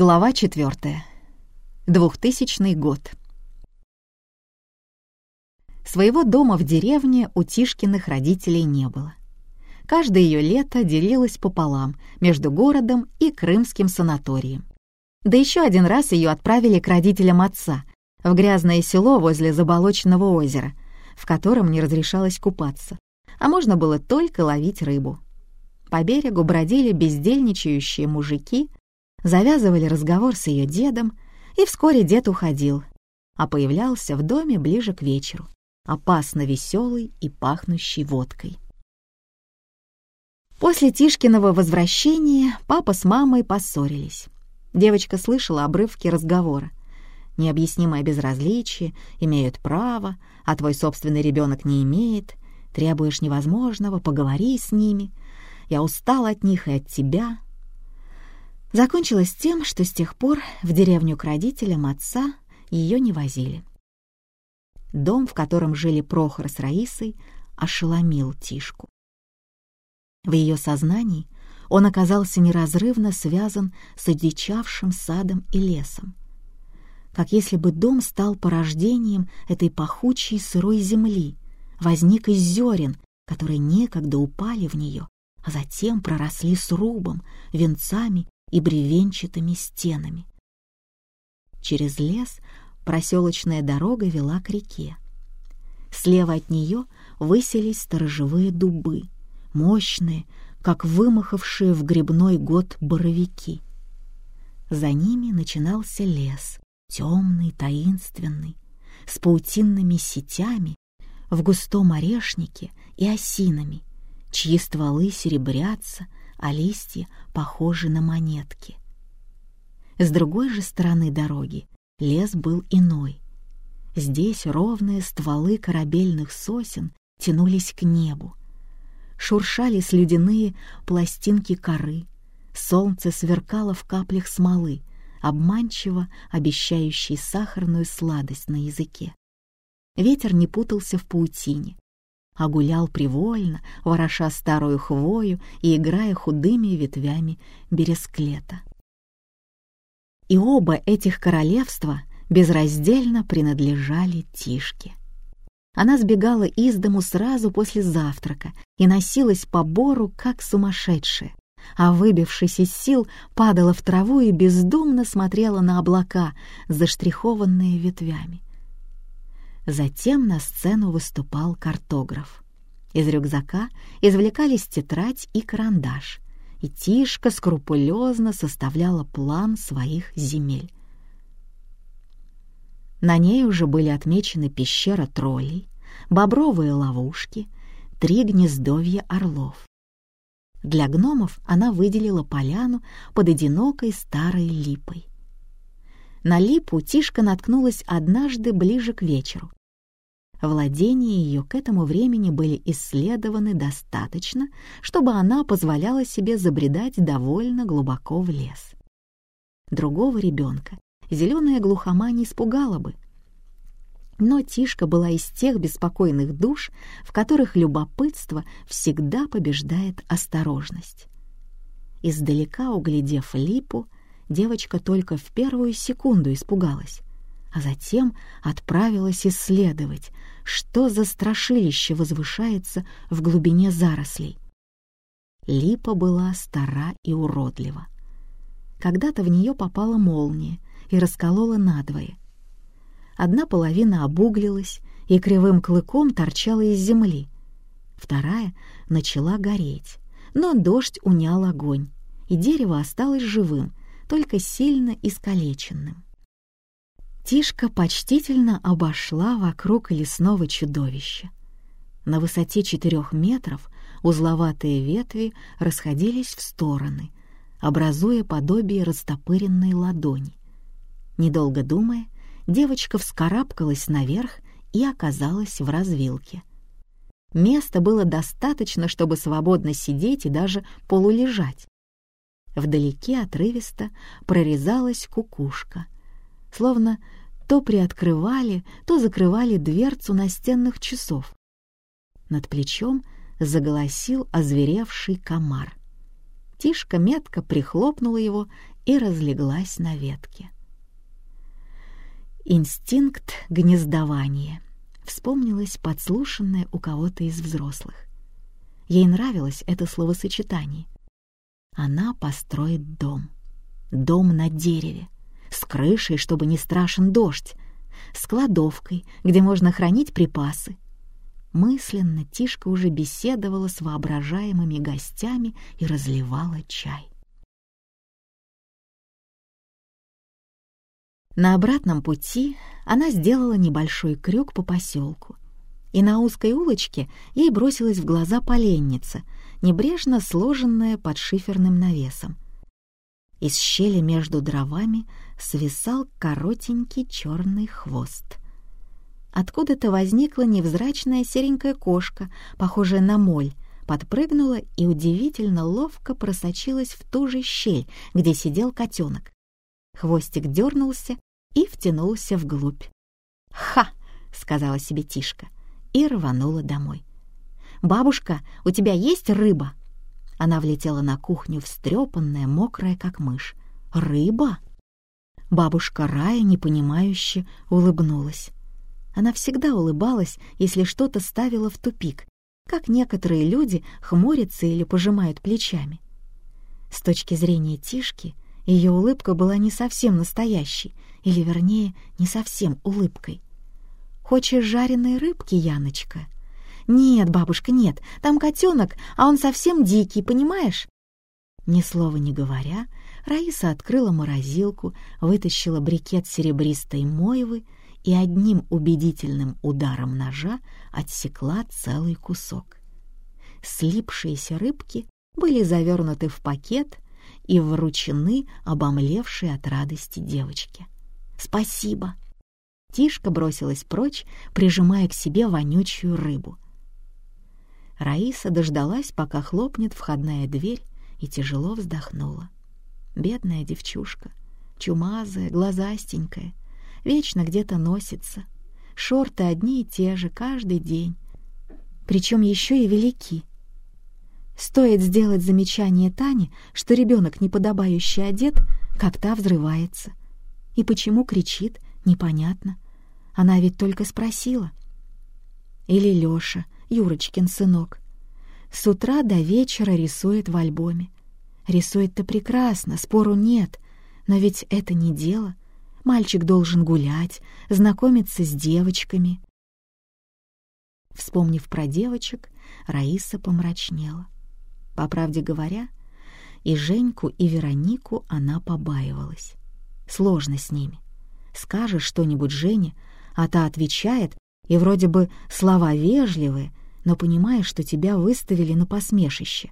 Глава четвертая. Двухтысячный год. Своего дома в деревне у Тишкиных родителей не было. Каждое ее лето делилось пополам между городом и крымским санаторием. Да еще один раз ее отправили к родителям отца в грязное село возле заболоченного озера, в котором не разрешалось купаться, а можно было только ловить рыбу. По берегу бродили бездельничающие мужики, завязывали разговор с ее дедом, и вскоре дед уходил, а появлялся в доме ближе к вечеру, опасно веселый и пахнущий водкой. После Тишкиного возвращения папа с мамой поссорились. Девочка слышала обрывки разговора. Необъяснимое безразличие, имеют право, а твой собственный ребенок не имеет, требуешь невозможного, поговори с ними. Я устал от них и от тебя, Закончилось тем, что с тех пор в деревню к родителям отца ее не возили. Дом, в котором жили Прохор с Раисой, ошеломил Тишку. В ее сознании он оказался неразрывно связан с одичавшим садом и лесом. Как если бы дом стал порождением этой пахучей сырой земли, возник из зерен, которые некогда упали в нее, а затем проросли срубом, венцами и бревенчатыми стенами. Через лес проселочная дорога вела к реке. Слева от нее высились сторожевые дубы, мощные, как вымахавшие в грибной год боровики. За ними начинался лес, темный, таинственный, с паутинными сетями, в густом орешнике и осинами, чьи стволы серебрятся, а листья похожи на монетки. С другой же стороны дороги лес был иной. Здесь ровные стволы корабельных сосен тянулись к небу. Шуршали слюдяные пластинки коры, солнце сверкало в каплях смолы, обманчиво обещающей сахарную сладость на языке. Ветер не путался в паутине, а гулял привольно, вороша старую хвою и играя худыми ветвями бересклета. И оба этих королевства безраздельно принадлежали Тишке. Она сбегала из дому сразу после завтрака и носилась по бору, как сумасшедшая, а, выбившись из сил, падала в траву и бездумно смотрела на облака, заштрихованные ветвями. Затем на сцену выступал картограф. Из рюкзака извлекались тетрадь и карандаш, и Тишка скрупулезно составляла план своих земель. На ней уже были отмечены пещера троллей, бобровые ловушки, три гнездовья орлов. Для гномов она выделила поляну под одинокой старой липой. На липу Тишка наткнулась однажды ближе к вечеру Владения ее к этому времени были исследованы достаточно, чтобы она позволяла себе забредать довольно глубоко в лес. Другого ребенка зеленая глухома не испугала бы. Но Тишка была из тех беспокойных душ, в которых любопытство всегда побеждает осторожность. Издалека углядев липу, девочка только в первую секунду испугалась а затем отправилась исследовать, что за страшилище возвышается в глубине зарослей. Липа была стара и уродлива. Когда-то в нее попала молния и расколола надвое. Одна половина обуглилась и кривым клыком торчала из земли. Вторая начала гореть, но дождь унял огонь, и дерево осталось живым, только сильно искалеченным. Тишка почтительно обошла вокруг лесного чудовища. На высоте четырех метров узловатые ветви расходились в стороны, образуя подобие растопыренной ладони. Недолго думая, девочка вскарабкалась наверх и оказалась в развилке. Места было достаточно, чтобы свободно сидеть и даже полулежать. Вдалеке отрывисто прорезалась кукушка, словно то приоткрывали, то закрывали дверцу настенных часов. Над плечом заголосил озверевший комар. Тишка метко прихлопнула его и разлеглась на ветке. Инстинкт гнездования. Вспомнилось подслушанное у кого-то из взрослых. Ей нравилось это словосочетание. Она построит дом. Дом на дереве, с крышей, чтобы не страшен дождь, с кладовкой, где можно хранить припасы. Мысленно Тишка уже беседовала с воображаемыми гостями и разливала чай. На обратном пути она сделала небольшой крюк по поселку, и на узкой улочке ей бросилась в глаза поленница, небрежно сложенная под шиферным навесом. Из щели между дровами свисал коротенький черный хвост. Откуда-то возникла невзрачная серенькая кошка, похожая на моль, подпрыгнула и удивительно ловко просочилась в ту же щель, где сидел котенок. Хвостик дернулся и втянулся вглубь. «Ха!» — сказала себе Тишка и рванула домой. «Бабушка, у тебя есть рыба?» Она влетела на кухню, встрепанная, мокрая, как мышь. «Рыба?» Бабушка Рая, непонимающе, улыбнулась. Она всегда улыбалась, если что-то ставила в тупик, как некоторые люди хмурятся или пожимают плечами. С точки зрения Тишки, ее улыбка была не совсем настоящей, или, вернее, не совсем улыбкой. «Хочешь жареной рыбки, Яночка?» «Нет, бабушка, нет, там котенок, а он совсем дикий, понимаешь?» Ни слова не говоря, Раиса открыла морозилку, вытащила брикет серебристой мойвы и одним убедительным ударом ножа отсекла целый кусок. Слипшиеся рыбки были завернуты в пакет и вручены обомлевшей от радости девочке. «Спасибо!» Тишка бросилась прочь, прижимая к себе вонючую рыбу. Раиса дождалась, пока хлопнет входная дверь, и тяжело вздохнула. Бедная девчушка, чумазая, глазастенькая, вечно где-то носится. Шорты одни и те же каждый день, причем еще и велики. Стоит сделать замечание Тане, что ребенок неподобающе одет, как та взрывается. И почему кричит, непонятно. Она ведь только спросила. Или Лёша, Юрочкин сынок. С утра до вечера рисует в альбоме. Рисует-то прекрасно, спору нет, но ведь это не дело. Мальчик должен гулять, знакомиться с девочками. Вспомнив про девочек, Раиса помрачнела. По правде говоря, и Женьку, и Веронику она побаивалась. Сложно с ними. Скажешь что-нибудь Жене, а та отвечает, и вроде бы слова вежливые, но понимаешь, что тебя выставили на посмешище.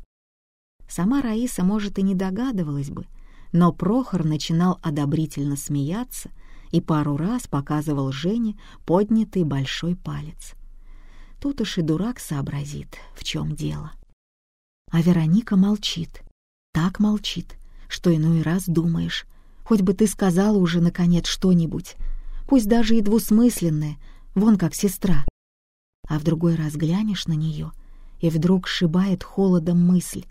Сама Раиса, может, и не догадывалась бы, но Прохор начинал одобрительно смеяться и пару раз показывал Жене поднятый большой палец. Тут уж и дурак сообразит, в чем дело. А Вероника молчит, так молчит, что иной раз думаешь, хоть бы ты сказала уже, наконец, что-нибудь, пусть даже и двусмысленное, вон как сестра. А в другой раз глянешь на нее, и вдруг сшибает холодом мысль,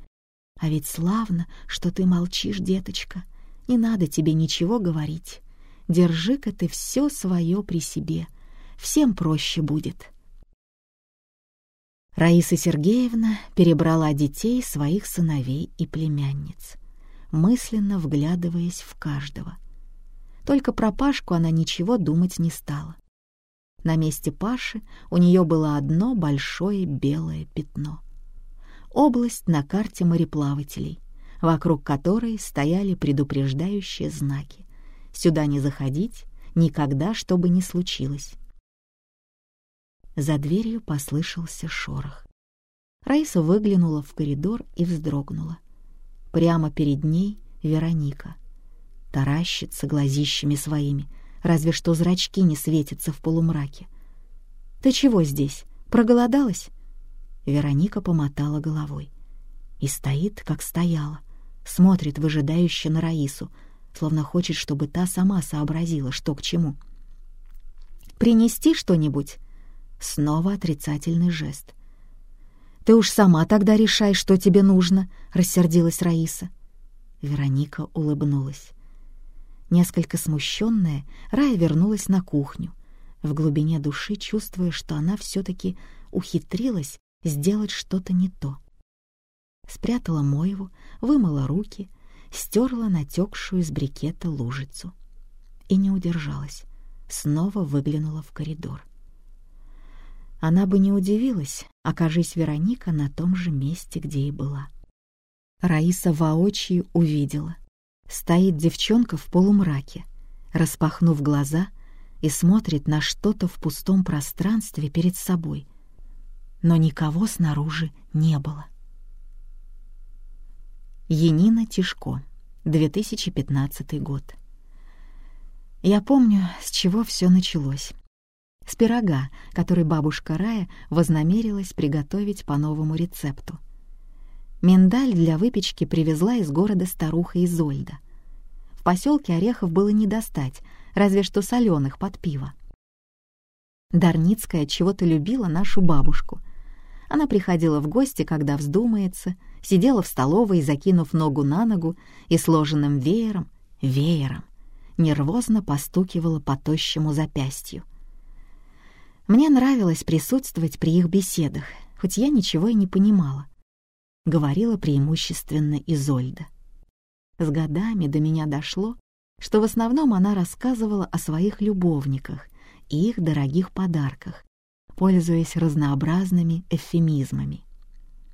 а ведь славно, что ты молчишь, деточка. Не надо тебе ничего говорить. Держи-ка ты все свое при себе. Всем проще будет. Раиса Сергеевна перебрала детей своих сыновей и племянниц, мысленно вглядываясь в каждого. Только про Пашку она ничего думать не стала. На месте Паши у нее было одно большое белое пятно область на карте мореплавателей, вокруг которой стояли предупреждающие знаки. Сюда не заходить, никогда, что бы ни случилось. За дверью послышался шорох. Раиса выглянула в коридор и вздрогнула. Прямо перед ней Вероника. Таращится глазищами своими, разве что зрачки не светятся в полумраке. «Ты чего здесь? Проголодалась?» Вероника помотала головой. И стоит, как стояла, смотрит выжидающе на Раису, словно хочет, чтобы та сама сообразила, что к чему. «Принести что-нибудь?» Снова отрицательный жест. «Ты уж сама тогда решай, что тебе нужно», — рассердилась Раиса. Вероника улыбнулась. Несколько смущенная, Рая вернулась на кухню, в глубине души чувствуя, что она все-таки ухитрилась сделать что-то не то. Спрятала моеву, вымыла руки, стерла натекшую из брикета лужицу. И не удержалась, снова выглянула в коридор. Она бы не удивилась, окажись Вероника на том же месте, где и была. Раиса воочию увидела. Стоит девчонка в полумраке, распахнув глаза и смотрит на что-то в пустом пространстве перед собой. Но никого снаружи не было. Енина Тишко, 2015 год. Я помню, с чего все началось. С пирога, который бабушка Рая вознамерилась приготовить по новому рецепту. Миндаль для выпечки привезла из города старуха Изольда. В поселке орехов было не достать, разве что соленых под пиво. Дарницкая чего-то любила нашу бабушку. Она приходила в гости, когда вздумается, сидела в столовой, закинув ногу на ногу и сложенным веером, веером, нервозно постукивала по тощему запястью. Мне нравилось присутствовать при их беседах, хоть я ничего и не понимала. Говорила преимущественно Изольда. С годами до меня дошло, что в основном она рассказывала о своих любовниках и их дорогих подарках, пользуясь разнообразными эвфемизмами.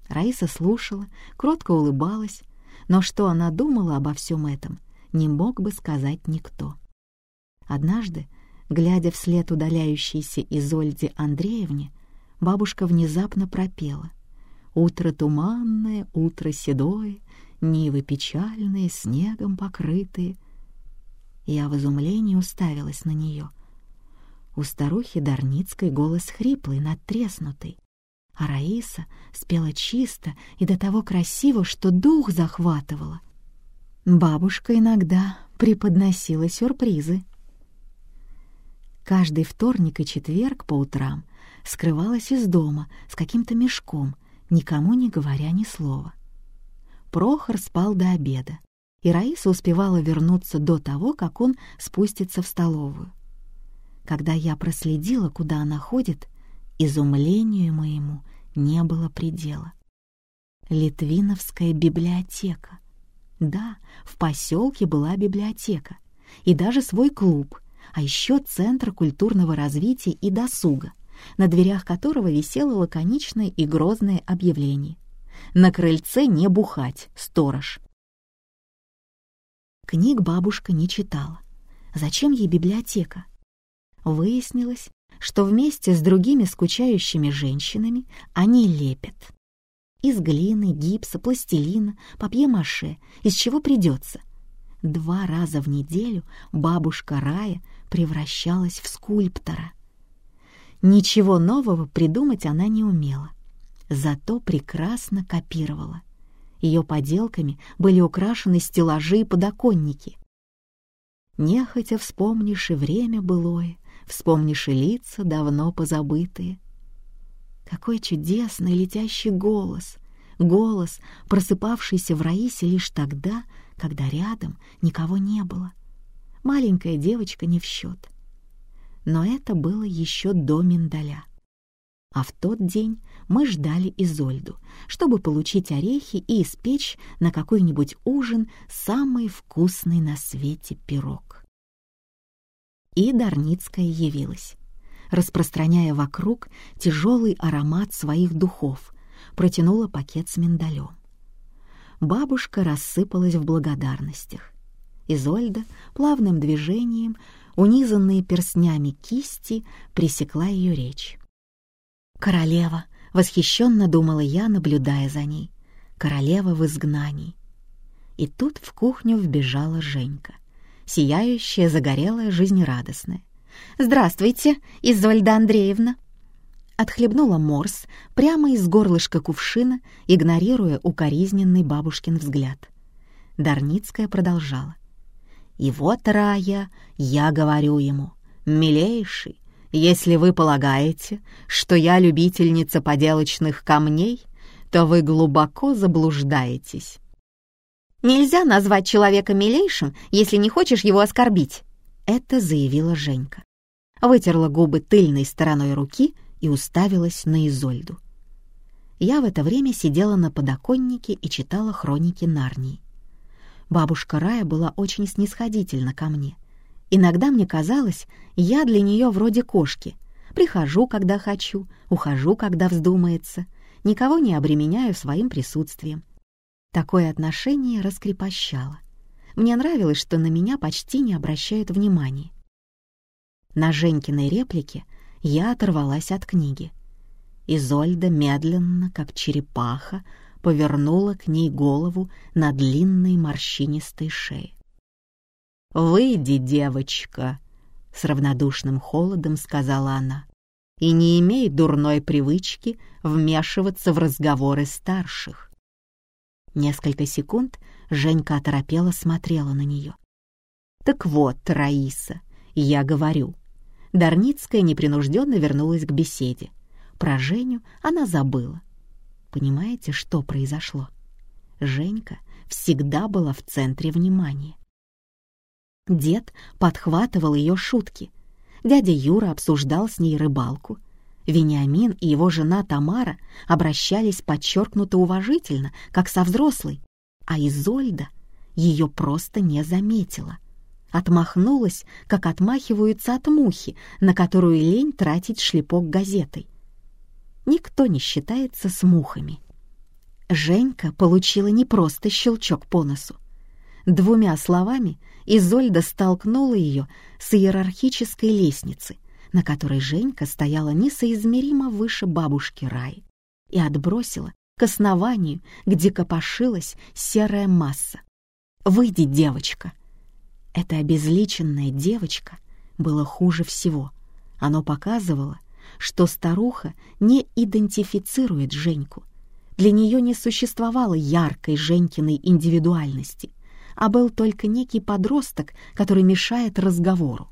Раиса слушала, кротко улыбалась, но что она думала обо всем этом, не мог бы сказать никто. Однажды, глядя вслед удаляющейся Изольде Андреевне, бабушка внезапно пропела. «Утро туманное, утро седое, нивы печальные, снегом покрытые». Я в изумлении уставилась на нее. У старухи Дарницкой голос хриплый, надтреснутый а Раиса спела чисто и до того красиво, что дух захватывала. Бабушка иногда преподносила сюрпризы. Каждый вторник и четверг по утрам скрывалась из дома с каким-то мешком, никому не говоря ни слова. Прохор спал до обеда, и Раиса успевала вернуться до того, как он спустится в столовую. Когда я проследила, куда она ходит, изумлению моему не было предела. Литвиновская библиотека. Да, в поселке была библиотека и даже свой клуб, а еще Центр культурного развития и досуга, на дверях которого висело лаконичное и грозное объявление. На крыльце не бухать, сторож. Книг бабушка не читала. Зачем ей библиотека? Выяснилось, что вместе с другими скучающими женщинами они лепят. Из глины, гипса, пластилина, папье-маше, из чего придется. Два раза в неделю бабушка Рая превращалась в скульптора. Ничего нового придумать она не умела, зато прекрасно копировала. Ее поделками были украшены стеллажи и подоконники. Нехотя вспомнишь и время былое, вспомнишь и лица, давно позабытые. Какой чудесный летящий голос! Голос, просыпавшийся в Раисе лишь тогда, когда рядом никого не было. Маленькая девочка не в счет. Но это было еще до миндаля. А в тот день мы ждали Изольду, чтобы получить орехи и испечь на какой-нибудь ужин самый вкусный на свете пирог. И Дарницкая явилась, распространяя вокруг тяжелый аромат своих духов, протянула пакет с миндалем. Бабушка рассыпалась в благодарностях. Изольда плавным движением, унизанные перстнями кисти, пресекла ее речь. «Королева!» — восхищенно думала я, наблюдая за ней. «Королева в изгнании!» И тут в кухню вбежала Женька сияющая, загорелая, жизнерадостная. «Здравствуйте, Изольда Андреевна!» Отхлебнула морс прямо из горлышка кувшина, игнорируя укоризненный бабушкин взгляд. Дарницкая продолжала. «И вот, Рая, я говорю ему, милейший, если вы полагаете, что я любительница поделочных камней, то вы глубоко заблуждаетесь. Нельзя назвать человека милейшим, если не хочешь его оскорбить. Это заявила Женька. Вытерла губы тыльной стороной руки и уставилась на Изольду. Я в это время сидела на подоконнике и читала хроники Нарнии. Бабушка Рая была очень снисходительна ко мне. Иногда мне казалось, я для нее вроде кошки. Прихожу, когда хочу, ухожу, когда вздумается, никого не обременяю своим присутствием. Такое отношение раскрепощало. Мне нравилось, что на меня почти не обращают внимания. На Женькиной реплике я оторвалась от книги. Изольда медленно, как черепаха, повернула к ней голову на длинной морщинистой шее. «Выйди, девочка!» — с равнодушным холодом сказала она. «И не имей дурной привычки вмешиваться в разговоры старших». Несколько секунд Женька оторопела смотрела на нее. «Так вот, Раиса, я говорю». Дарницкая непринужденно вернулась к беседе. Про Женю она забыла. Понимаете, что произошло? Женька всегда была в центре внимания. Дед подхватывал ее шутки. Дядя Юра обсуждал с ней рыбалку. Вениамин и его жена Тамара обращались подчеркнуто уважительно, как со взрослой, а Изольда ее просто не заметила. Отмахнулась, как отмахиваются от мухи, на которую лень тратить шлепок газетой никто не считается с мухами. Женька получила не просто щелчок по носу. Двумя словами Изольда столкнула ее с иерархической лестницы, на которой Женька стояла несоизмеримо выше бабушки Раи, и отбросила к основанию, где копошилась серая масса. «Выйди, девочка!» Эта обезличенная девочка было хуже всего. Оно показывало — что старуха не идентифицирует Женьку. Для нее не существовало яркой Женькиной индивидуальности, а был только некий подросток, который мешает разговору.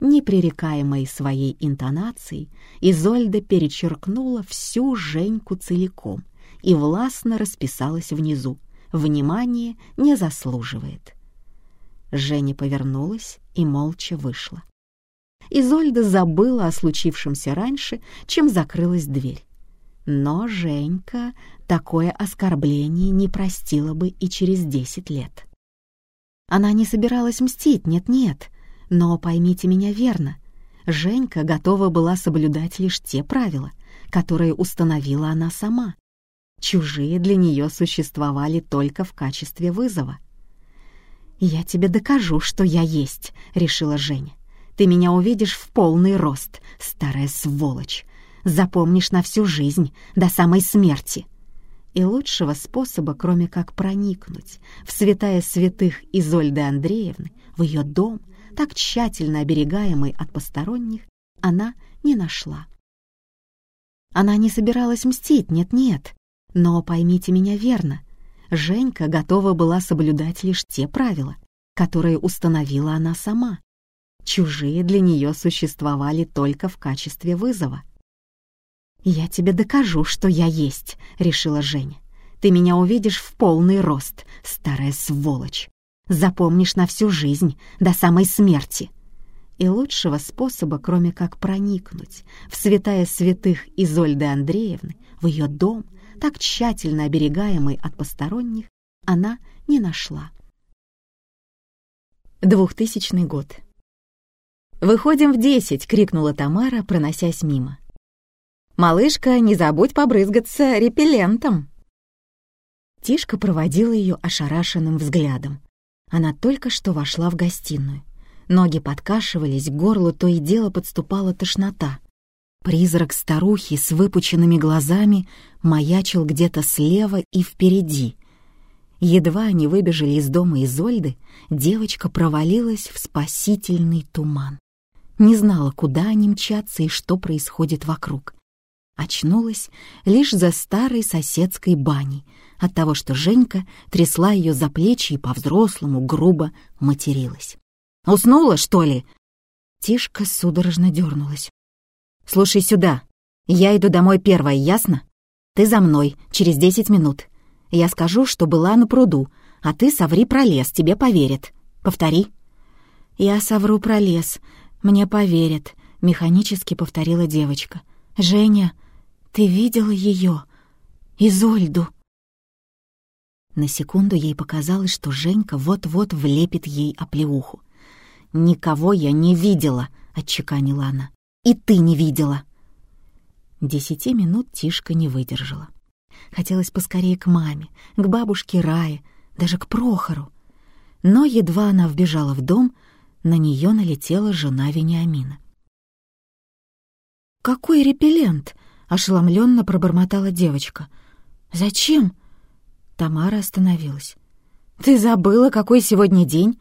Непререкаемой своей интонацией Изольда перечеркнула всю Женьку целиком и властно расписалась внизу. Внимание не заслуживает. Женя повернулась и молча вышла. Изольда забыла о случившемся раньше, чем закрылась дверь. Но Женька такое оскорбление не простила бы и через десять лет. Она не собиралась мстить, нет-нет, но поймите меня верно, Женька готова была соблюдать лишь те правила, которые установила она сама. Чужие для нее существовали только в качестве вызова. «Я тебе докажу, что я есть», — решила Женя. Ты меня увидишь в полный рост, старая сволочь. Запомнишь на всю жизнь, до самой смерти. И лучшего способа, кроме как проникнуть в святая святых Изольды Андреевны, в ее дом, так тщательно оберегаемый от посторонних, она не нашла. Она не собиралась мстить, нет-нет, но поймите меня верно, Женька готова была соблюдать лишь те правила, которые установила она сама. Чужие для нее существовали только в качестве вызова. «Я тебе докажу, что я есть», — решила Женя. «Ты меня увидишь в полный рост, старая сволочь. Запомнишь на всю жизнь, до самой смерти». И лучшего способа, кроме как проникнуть в святая святых Изольды Андреевны, в ее дом, так тщательно оберегаемый от посторонних, она не нашла. Двухтысячный год. «Выходим в десять!» — крикнула Тамара, проносясь мимо. «Малышка, не забудь побрызгаться репеллентом!» Тишка проводила ее ошарашенным взглядом. Она только что вошла в гостиную. Ноги подкашивались, к горлу то и дело подступала тошнота. Призрак старухи с выпученными глазами маячил где-то слева и впереди. Едва они выбежали из дома Изольды, девочка провалилась в спасительный туман не знала, куда они мчатся и что происходит вокруг. Очнулась лишь за старой соседской баней от того, что Женька трясла ее за плечи и по-взрослому грубо материлась. «Уснула, что ли?» Тишка судорожно дернулась. «Слушай сюда, я иду домой первая, ясно? Ты за мной, через десять минут. Я скажу, что была на пруду, а ты соври про лес, тебе поверят. Повтори». «Я совру про лес, мне поверят», — механически повторила девочка. «Женя, ты видела ее? Изольду?» На секунду ей показалось, что Женька вот-вот влепит ей оплеуху. «Никого я не видела», — отчеканила она. «И ты не видела». Десяти минут Тишка не выдержала. Хотелось поскорее к маме, к бабушке Рае, даже к Прохору. Но едва она вбежала в дом, на нее налетела жена Вениамина. «Какой репеллент?» — ошеломленно пробормотала девочка. «Зачем?» Тамара остановилась. «Ты забыла, какой сегодня день?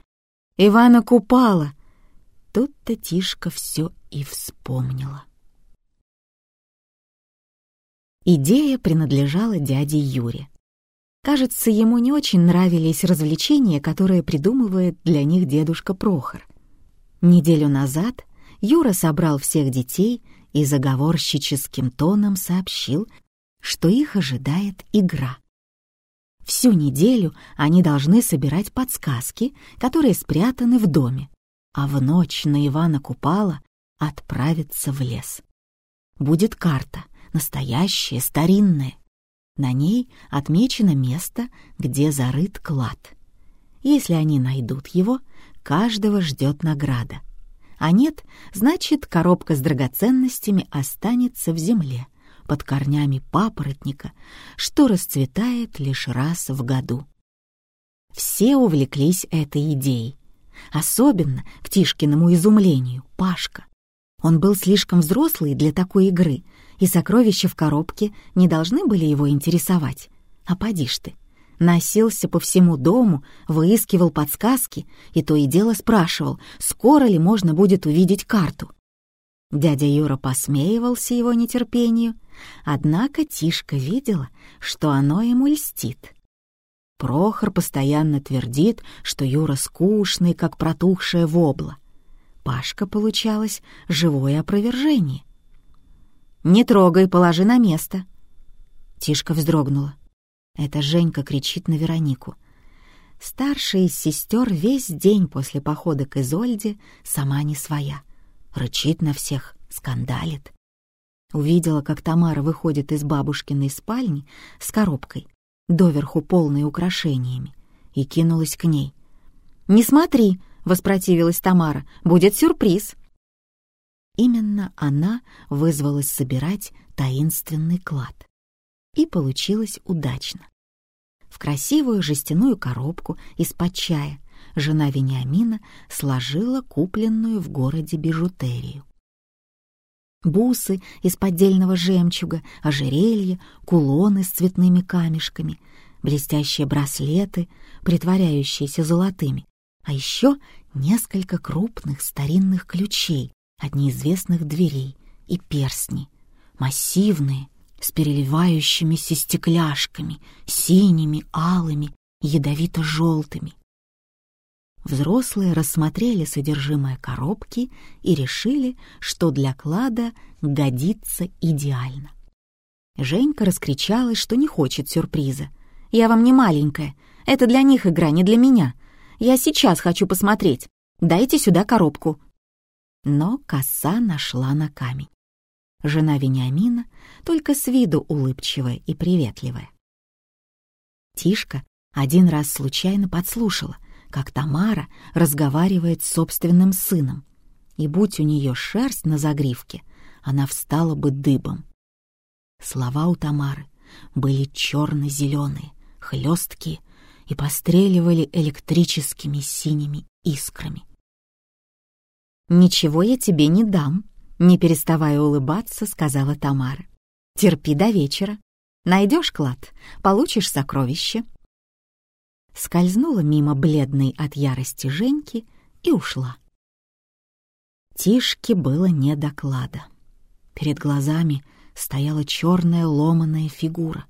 Ивана Купала!» Тут-то Тишка все и вспомнила. Идея принадлежала дяде Юре. Кажется, ему не очень нравились развлечения, которые придумывает для них дедушка Прохор. Неделю назад Юра собрал всех детей и заговорщическим тоном сообщил, что их ожидает игра. Всю неделю они должны собирать подсказки, которые спрятаны в доме, а в ночь на Ивана Купала отправиться в лес. Будет карта, настоящая, старинная. На ней отмечено место, где зарыт клад. Если они найдут его, каждого ждет награда. А нет, значит, коробка с драгоценностями останется в земле под корнями папоротника, что расцветает лишь раз в году. Все увлеклись этой идеей. Особенно, к Тишкиному изумлению, Пашка. Он был слишком взрослый для такой игры, и сокровища в коробке не должны были его интересовать. А поди ж ты. Носился по всему дому, выискивал подсказки и то и дело спрашивал, скоро ли можно будет увидеть карту. Дядя Юра посмеивался его нетерпению, однако Тишка видела, что оно ему льстит. Прохор постоянно твердит, что Юра скучный, как протухшая вобла. Пашка получалось живое опровержение. «Не трогай, положи на место». Тишка вздрогнула. Это Женька кричит на Веронику. Старшая из сестер весь день после похода к Изольде сама не своя — рычит на всех, скандалит. Увидела, как Тамара выходит из бабушкиной спальни с коробкой, доверху полной украшениями, и кинулась к ней. «Не смотри!» — воспротивилась Тамара. «Будет сюрприз!» Именно она вызвалась собирать таинственный клад. И получилось удачно. В красивую жестяную коробку из-под чая жена Вениамина сложила купленную в городе бижутерию. Бусы из поддельного жемчуга, ожерелья, кулоны с цветными камешками, блестящие браслеты, притворяющиеся золотыми, а еще несколько крупных старинных ключей от неизвестных дверей и перстни, массивные, с переливающимися стекляшками, синими, алыми, ядовито-желтыми. Взрослые рассмотрели содержимое коробки и решили, что для клада годится идеально. Женька раскричалась, что не хочет сюрприза. «Я вам не маленькая. Это для них игра, не для меня. Я сейчас хочу посмотреть. Дайте сюда коробку». Но коса нашла на камень. Жена Вениамина только с виду улыбчивая и приветливая. Тишка один раз случайно подслушала, как Тамара разговаривает с собственным сыном, и будь у нее шерсть на загривке, она встала бы дыбом. Слова у Тамары были черно-зеленые, хлесткие и постреливали электрическими синими искрами. «Ничего я тебе не дам», — не переставая улыбаться, сказала Тамара. «Терпи до вечера. Найдешь клад, получишь сокровище, скользнула мимо бледной от ярости Женьки и ушла. Тишке было не доклада. Перед глазами стояла черная ломаная фигура.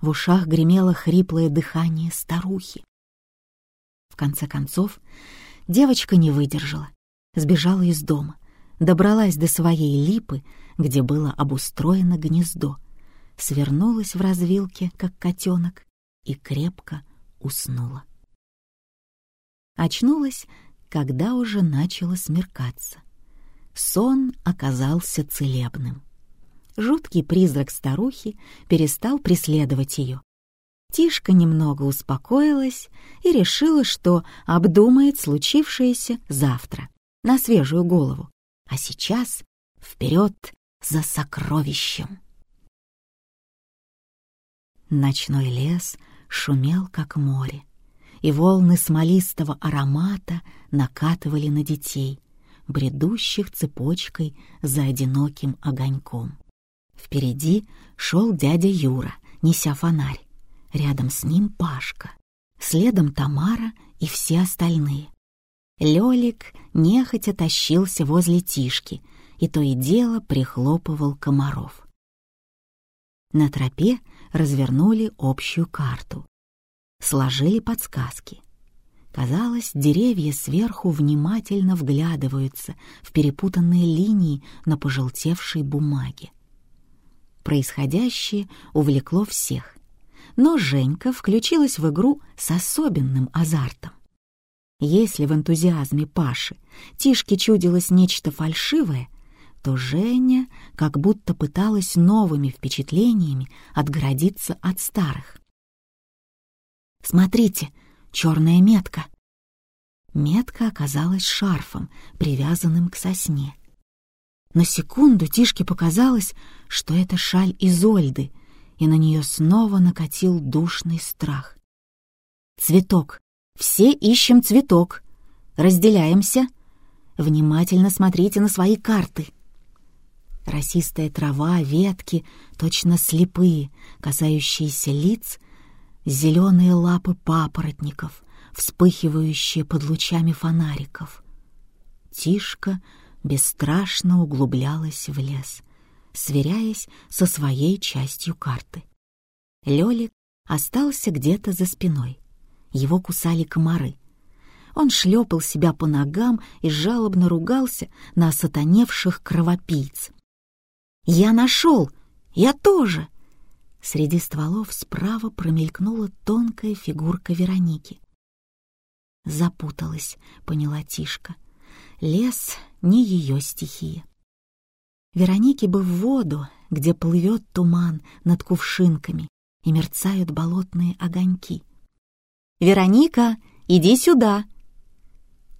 В ушах гремело хриплое дыхание старухи. В конце концов, девочка не выдержала, сбежала из дома, добралась до своей липы, где было обустроено гнездо, свернулась в развилке, как котенок, и крепко уснула. Очнулась, когда уже начало смеркаться. Сон оказался целебным. Жуткий призрак старухи перестал преследовать ее. Тишка немного успокоилась и решила, что обдумает случившееся завтра, на свежую голову. А сейчас вперед за сокровищем. Ночной лес шумел, как море, и волны смолистого аромата накатывали на детей, бредущих цепочкой за одиноким огоньком. Впереди шел дядя Юра, неся фонарь. Рядом с ним Пашка, следом Тамара и все остальные. Лёлик нехотя тащился возле Тишки и то и дело прихлопывал комаров. На тропе развернули общую карту. Сложили подсказки. Казалось, деревья сверху внимательно вглядываются в перепутанные линии на пожелтевшей бумаге. Происходящее увлекло всех, но Женька включилась в игру с особенным азартом. Если в энтузиазме Паши Тишке чудилось нечто фальшивое, то Женя как будто пыталась новыми впечатлениями отгородиться от старых. «Смотрите, черная метка!» Метка оказалась шарфом, привязанным к сосне. На секунду Тишке показалось, что это шаль Изольды, и на нее снова накатил душный страх. «Цветок! Все ищем цветок! Разделяемся! Внимательно смотрите на свои карты!» Росистая трава, ветки, точно слепые, касающиеся лиц, зеленые лапы папоротников, вспыхивающие под лучами фонариков. Тишка бесстрашно углублялась в лес, сверяясь со своей частью карты. Лёлик остался где-то за спиной. Его кусали комары. Он шлепал себя по ногам и жалобно ругался на сатаневших кровопийц. «Я нашел! Я тоже!» Среди стволов справа промелькнула тонкая фигурка Вероники. Запуталась, поняла Тишка. Лес — не ее стихия. Веронике бы в воду, где плывет туман над кувшинками и мерцают болотные огоньки. «Вероника, иди сюда!»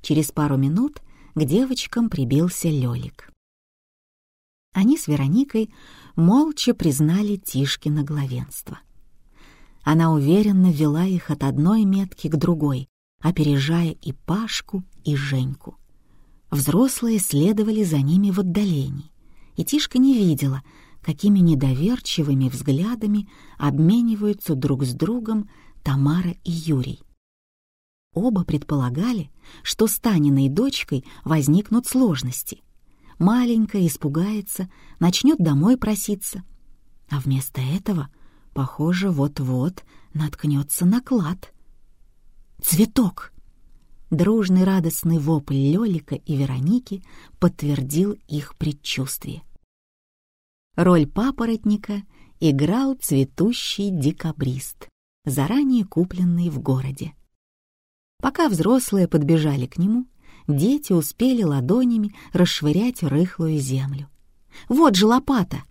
Через пару минут к девочкам прибился Лёлик. Они с Вероникой молча признали Тишкино главенство. Она уверенно вела их от одной метки к другой, опережая и Пашку, и Женьку. Взрослые следовали за ними в отдалении, и Тишка не видела, какими недоверчивыми взглядами обмениваются друг с другом Тамара и Юрий. Оба предполагали, что с Таниной дочкой возникнут сложности — маленькая испугается, начнет домой проситься. А вместо этого, похоже, вот-вот наткнется на клад. «Цветок!» Дружный радостный вопль Лёлика и Вероники подтвердил их предчувствие. Роль папоротника играл цветущий декабрист, заранее купленный в городе. Пока взрослые подбежали к нему, дети успели ладонями расшвырять рыхлую землю. Вот же лопата!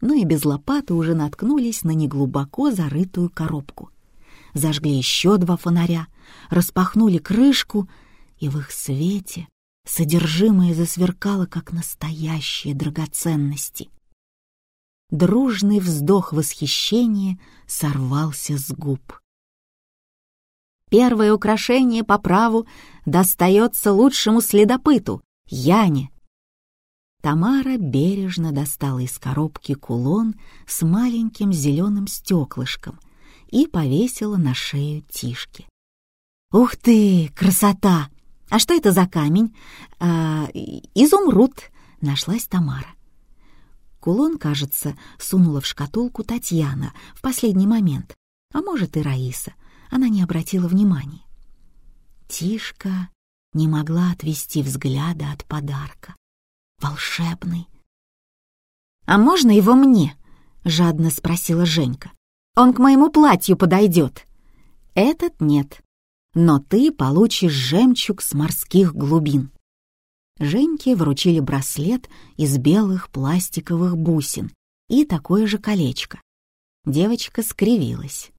Но и без лопаты уже наткнулись на неглубоко зарытую коробку. Зажгли еще два фонаря, распахнули крышку, и в их свете содержимое засверкало, как настоящие драгоценности. Дружный вздох восхищения сорвался с губ. Первое украшение по праву достается лучшему следопыту — Яне. Тамара бережно достала из коробки кулон с маленьким зеленым стеклышком и повесила на шею Тишки. «Ух ты, красота! А что это за камень?» а, «Изумруд», — нашлась Тамара. Кулон, кажется, сунула в шкатулку Татьяна в последний момент, а может и Раиса — она не обратила внимания. Тишка не могла отвести взгляда от подарка. Волшебный. «А можно его мне?» — жадно спросила Женька. «Он к моему платью подойдет». Этот нет. Но ты получишь жемчуг с морских глубин. Женьке вручили браслет из белых пластиковых бусин и такое же колечко. Девочка скривилась.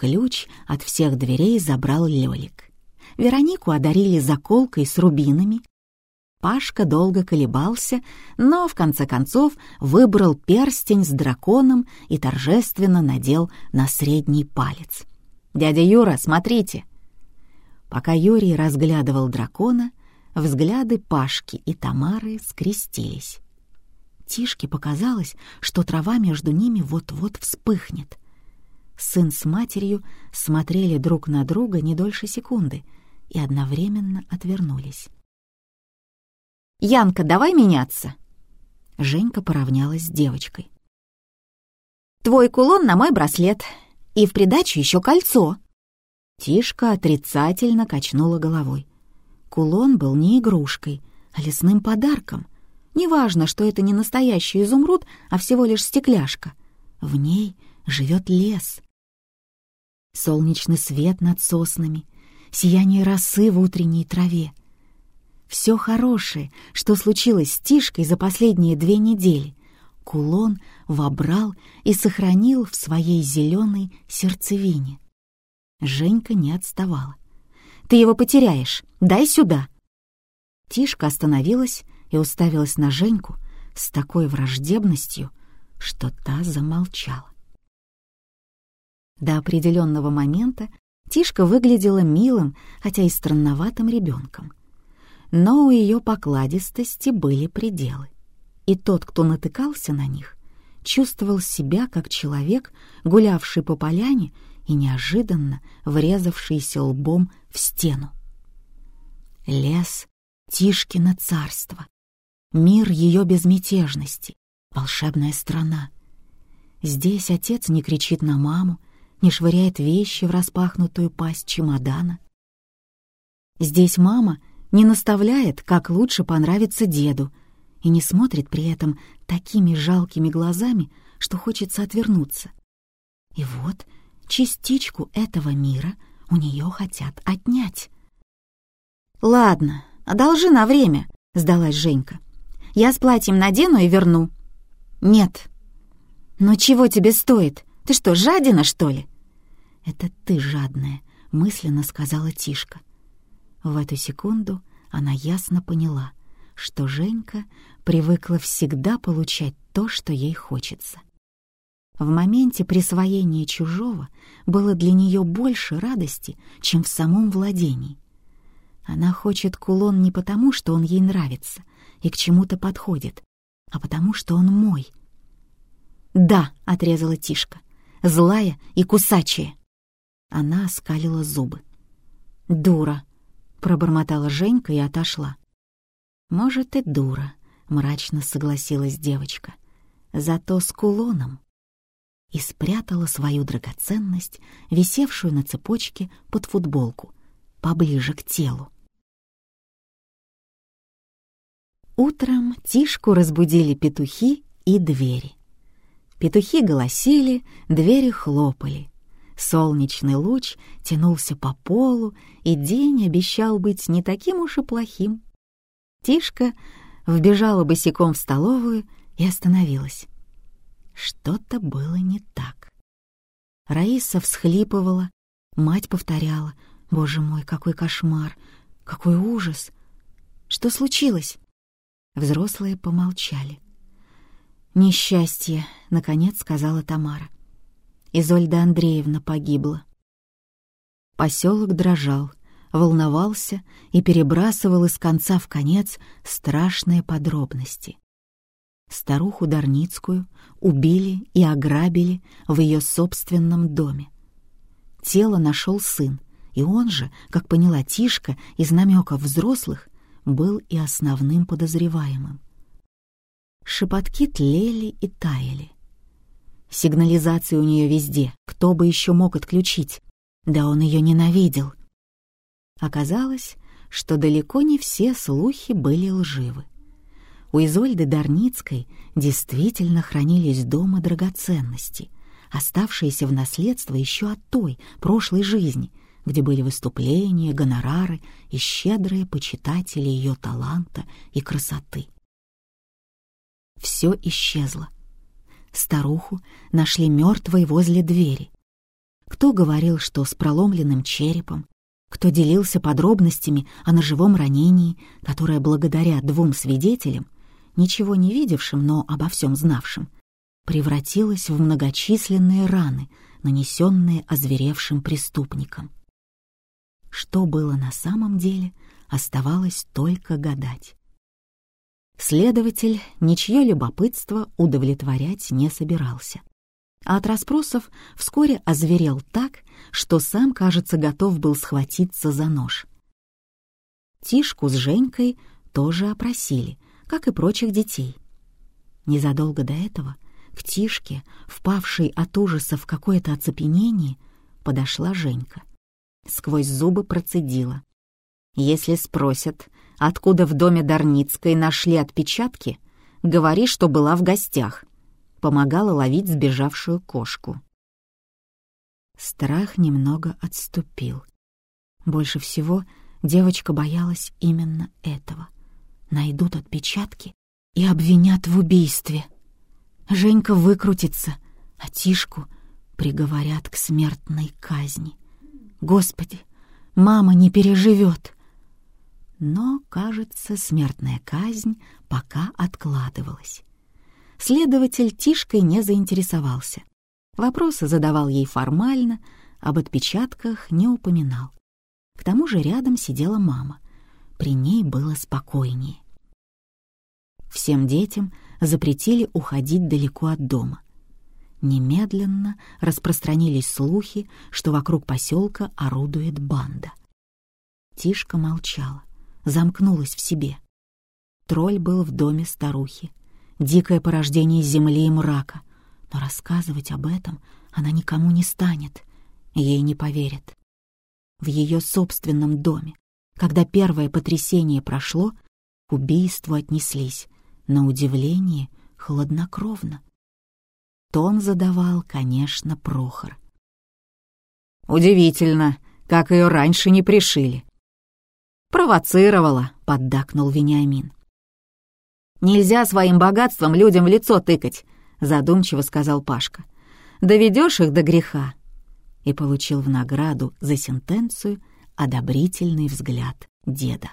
Ключ от всех дверей забрал Лёлик. Веронику одарили заколкой с рубинами. Пашка долго колебался, но в конце концов выбрал перстень с драконом и торжественно надел на средний палец. «Дядя Юра, смотрите!» Пока Юрий разглядывал дракона, взгляды Пашки и Тамары скрестились. Тишке показалось, что трава между ними вот-вот вспыхнет. Сын с матерью смотрели друг на друга не дольше секунды и одновременно отвернулись. «Янка, давай меняться!» Женька поравнялась с девочкой. «Твой кулон на мой браслет, и в придачу еще кольцо!» Тишка отрицательно качнула головой. Кулон был не игрушкой, а лесным подарком. Неважно, что это не настоящий изумруд, а всего лишь стекляшка. В ней живет лес. Солнечный свет над соснами, сияние росы в утренней траве. Все хорошее, что случилось с Тишкой за последние две недели, кулон вобрал и сохранил в своей зеленой сердцевине. Женька не отставала. «Ты его потеряешь! Дай сюда!» Тишка остановилась и уставилась на Женьку с такой враждебностью, что та замолчала. До определенного момента Тишка выглядела милым, хотя и странноватым ребенком. Но у ее покладистости были пределы. И тот, кто натыкался на них, чувствовал себя как человек, гулявший по поляне и неожиданно врезавшийся лбом в стену. Лес — Тишкино царство, мир ее безмятежности, волшебная страна. Здесь отец не кричит на маму, не швыряет вещи в распахнутую пасть чемодана. Здесь мама не наставляет, как лучше понравиться деду, и не смотрит при этом такими жалкими глазами, что хочется отвернуться. И вот частичку этого мира у нее хотят отнять. «Ладно, одолжи на время», — сдалась Женька. «Я с платьем надену и верну». «Нет». «Но чего тебе стоит? Ты что, жадина, что ли?» «Это ты жадная», — мысленно сказала Тишка. В эту секунду она ясно поняла, что Женька привыкла всегда получать то, что ей хочется. В моменте присвоения чужого было для нее больше радости, чем в самом владении. Она хочет кулон не потому, что он ей нравится и к чему-то подходит, а потому, что он мой. «Да», — отрезала Тишка, — «злая и кусачая». Она оскалила зубы. «Дура», — пробормотала Женька и отошла. «Может, и дура», — мрачно согласилась девочка. «Зато с кулоном» и спрятала свою драгоценность, висевшую на цепочке под футболку, поближе к телу. Утром Тишку разбудили петухи и двери. Петухи голосили, двери хлопали. Солнечный луч тянулся по полу, и день обещал быть не таким уж и плохим. Тишка вбежала босиком в столовую и остановилась. Что-то было не так. Раиса всхлипывала, мать повторяла. «Боже мой, какой кошмар! Какой ужас! Что случилось?» Взрослые помолчали. «Несчастье», — наконец сказала Тамара. Изольда Андреевна погибла. Поселок дрожал, волновался и перебрасывал из конца в конец страшные подробности. Старуху Дарницкую убили и ограбили в ее собственном доме. Тело нашел сын, и он же, как поняла Тишка из намеков взрослых, был и основным подозреваемым. Шепотки тлели и таяли. Сигнализация у нее везде, кто бы еще мог отключить? Да он ее ненавидел. Оказалось, что далеко не все слухи были лживы у Изольды Дарницкой действительно хранились дома драгоценности, оставшиеся в наследство еще от той, прошлой жизни, где были выступления, гонорары и щедрые почитатели ее таланта и красоты. Все исчезло. Старуху нашли мертвой возле двери. Кто говорил, что с проломленным черепом, кто делился подробностями о ножевом ранении, которое благодаря двум свидетелям, ничего не видевшим, но обо всем знавшим, превратилось в многочисленные раны, нанесенные озверевшим преступникам. Что было на самом деле, оставалось только гадать. Следователь ничье любопытство удовлетворять не собирался. А от расспросов вскоре озверел так, что сам, кажется, готов был схватиться за нож. Тишку с Женькой тоже опросили, как и прочих детей. Незадолго до этого к Тишке, впавшей от ужаса в какое-то оцепенение, подошла Женька. Сквозь зубы процедила. «Если спросят, откуда в доме Дарницкой нашли отпечатки, говори, что была в гостях помогала ловить сбежавшую кошку. Страх немного отступил. Больше всего девочка боялась именно этого. Найдут отпечатки и обвинят в убийстве. Женька выкрутится, а Тишку приговорят к смертной казни. Господи, мама не переживет. Но, кажется, смертная казнь пока откладывалась. Следователь Тишкой не заинтересовался. Вопросы задавал ей формально, об отпечатках не упоминал. К тому же рядом сидела мама. При ней было спокойнее. Всем детям запретили уходить далеко от дома. Немедленно распространились слухи, что вокруг поселка орудует банда. Тишка молчала, замкнулась в себе. Тролль был в доме старухи дикое порождение земли и мрака. Но рассказывать об этом она никому не станет, ей не поверят. В ее собственном доме, когда первое потрясение прошло, к убийству отнеслись, на удивление, хладнокровно. Тон задавал, конечно, Прохор. «Удивительно, как ее раньше не пришили». «Провоцировала», — поддакнул Вениамин. «Нельзя своим богатством людям в лицо тыкать», — задумчиво сказал Пашка. «Доведешь их до греха». И получил в награду за сентенцию одобрительный взгляд деда.